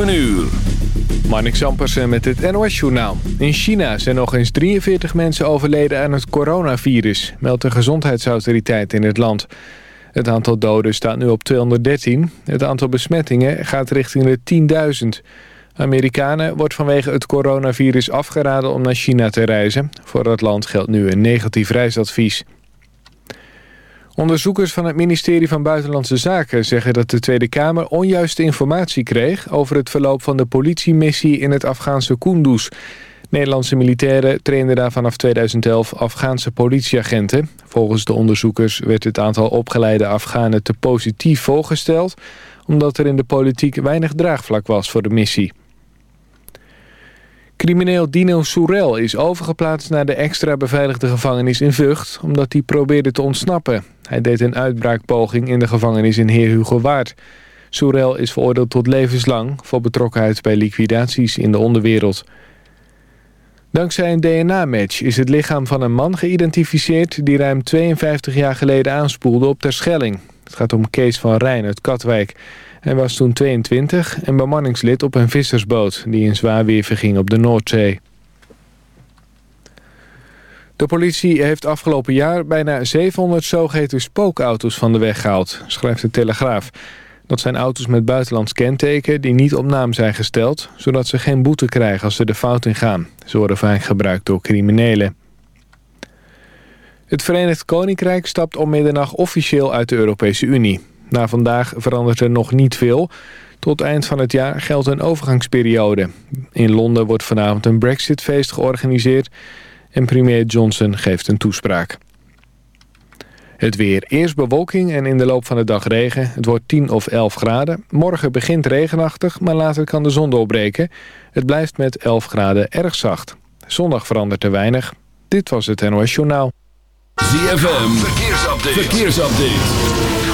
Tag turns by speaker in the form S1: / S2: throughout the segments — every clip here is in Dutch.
S1: 7 uur. Marnik Zampersen met het NOS-journaal. In China zijn nog eens 43 mensen overleden aan het coronavirus... meldt de gezondheidsautoriteit in het land. Het aantal doden staat nu op 213. Het aantal besmettingen gaat richting de 10.000. Amerikanen wordt vanwege het coronavirus afgeraden om naar China te reizen. Voor dat land geldt nu een negatief reisadvies. Onderzoekers van het ministerie van Buitenlandse Zaken zeggen dat de Tweede Kamer onjuiste informatie kreeg over het verloop van de politiemissie in het Afghaanse Kunduz. Nederlandse militairen trainden daar vanaf 2011 Afghaanse politieagenten. Volgens de onderzoekers werd het aantal opgeleide Afghanen te positief voorgesteld... omdat er in de politiek weinig draagvlak was voor de missie. Crimineel Dino Soerel is overgeplaatst naar de extra beveiligde gevangenis in Vught... omdat hij probeerde te ontsnappen. Hij deed een uitbraakpoging in de gevangenis in Heer Hugo Waard. Soerel is veroordeeld tot levenslang... voor betrokkenheid bij liquidaties in de onderwereld. Dankzij een DNA-match is het lichaam van een man geïdentificeerd... die ruim 52 jaar geleden aanspoelde op Terschelling. Het gaat om Kees van Rijn uit Katwijk... Hij was toen 22 en bemanningslid op een vissersboot... die in zwaar weer verging op de Noordzee. De politie heeft afgelopen jaar bijna 700 zogeheten spookauto's van de weg gehaald, schrijft de Telegraaf. Dat zijn auto's met buitenlands kenteken die niet op naam zijn gesteld... zodat ze geen boete krijgen als ze de fout in gaan. Ze worden vaak gebruikt door criminelen. Het Verenigd Koninkrijk stapt om middernacht officieel uit de Europese Unie. Na vandaag verandert er nog niet veel. Tot eind van het jaar geldt een overgangsperiode. In Londen wordt vanavond een Brexit-feest georganiseerd... en premier Johnson geeft een toespraak. Het weer. Eerst bewolking en in de loop van de dag regen. Het wordt 10 of 11 graden. Morgen begint regenachtig, maar later kan de zon doorbreken. Het blijft met 11 graden erg zacht. Zondag verandert er weinig. Dit was het NOS Journaal.
S2: ZFM. Verkeersupdate. Verkeersupdate.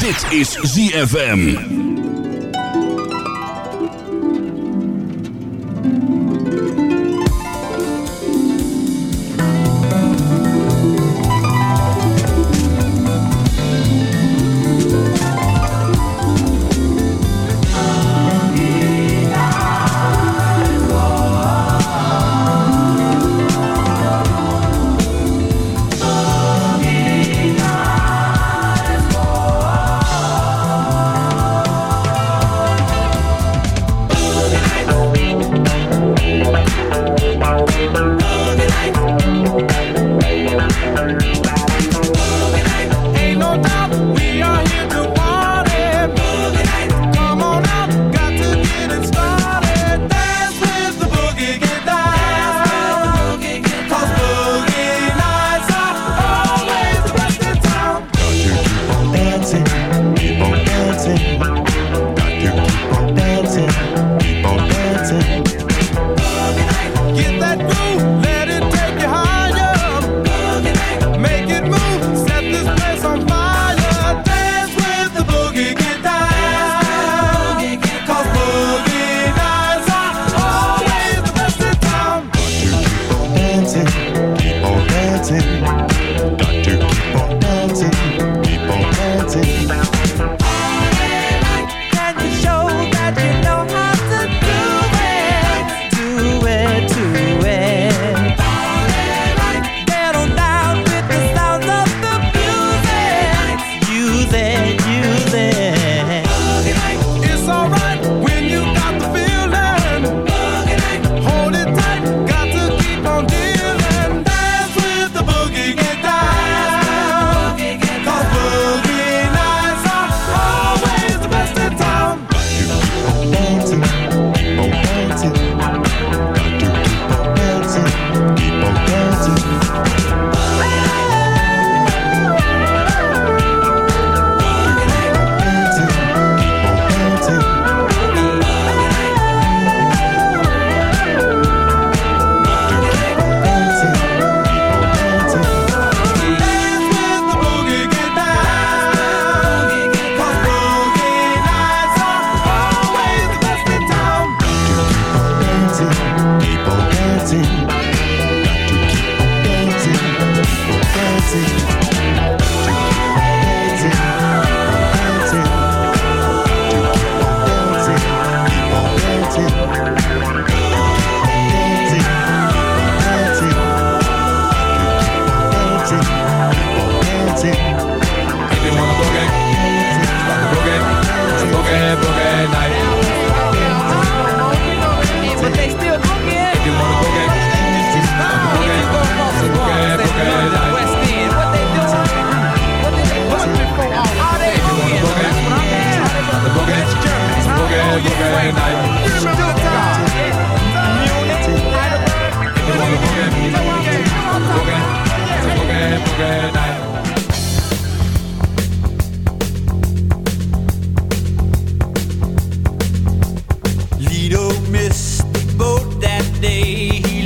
S2: Dit is ZFM.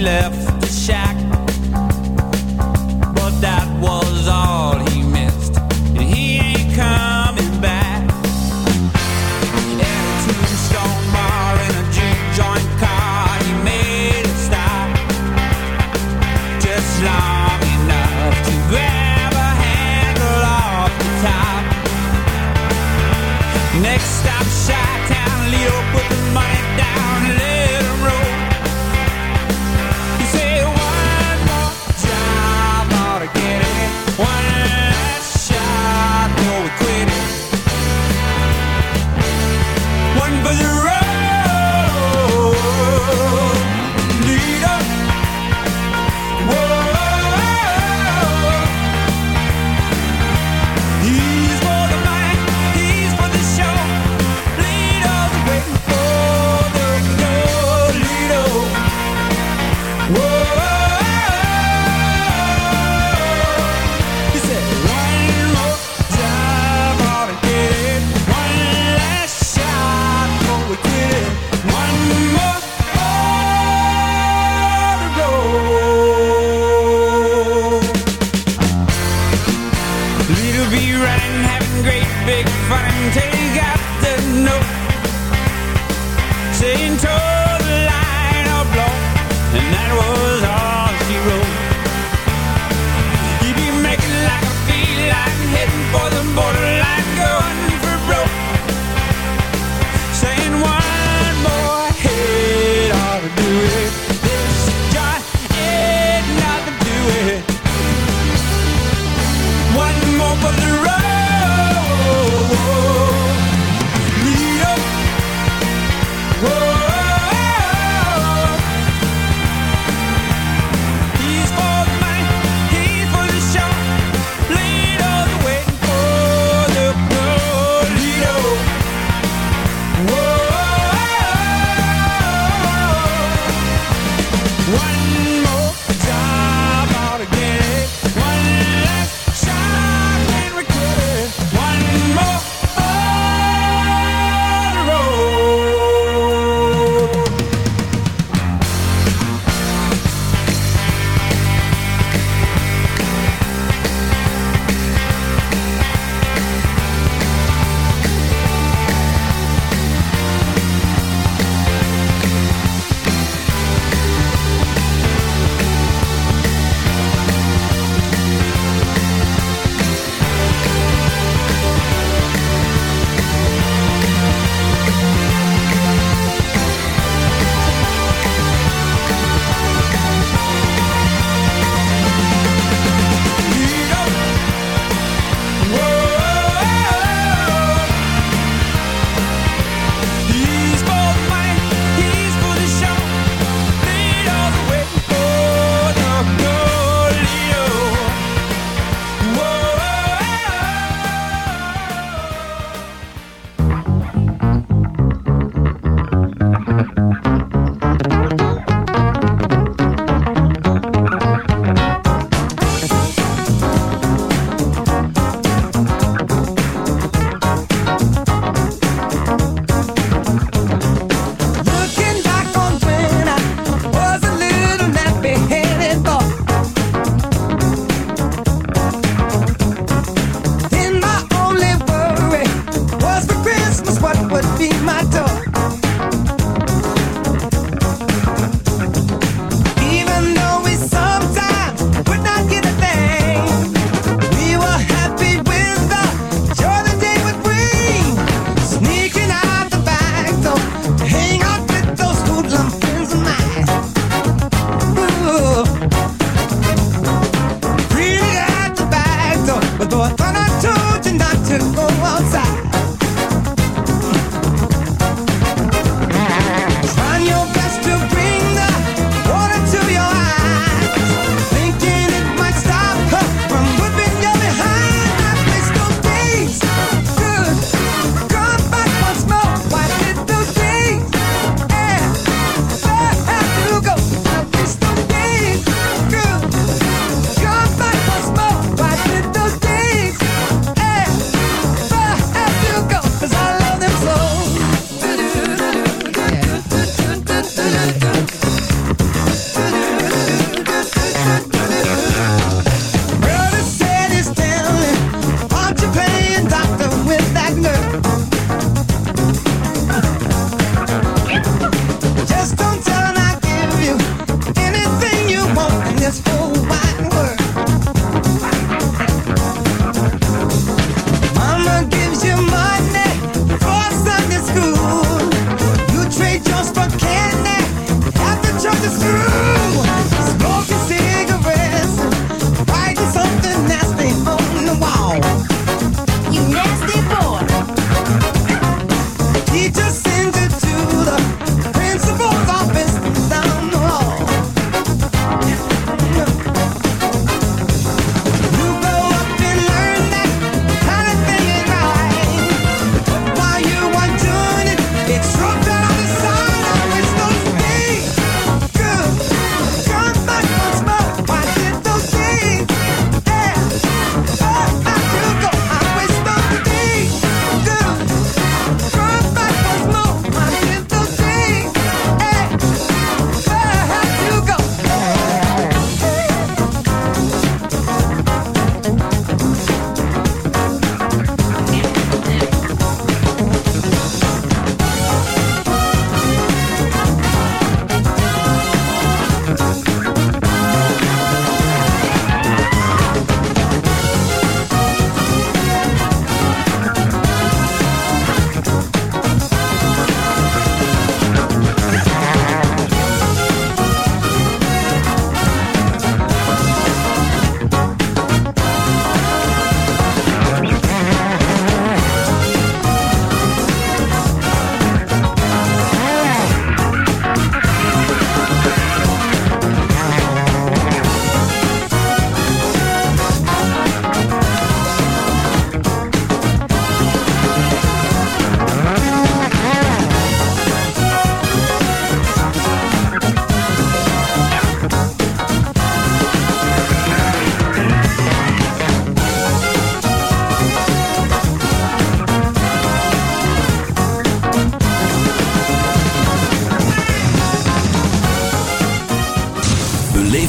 S3: Left